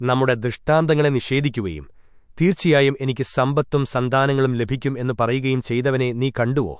നമ്മുടെ ദൃഷ്ടാന്തങ്ങളെ നിഷേധിക്കുകയും തീർച്ചയായും എനിക്ക് സമ്പത്തും സന്താനങ്ങളും ലഭിക്കും എന്ന് പറയുകയും ചെയ്തവനെ നീ കണ്ടുവോ?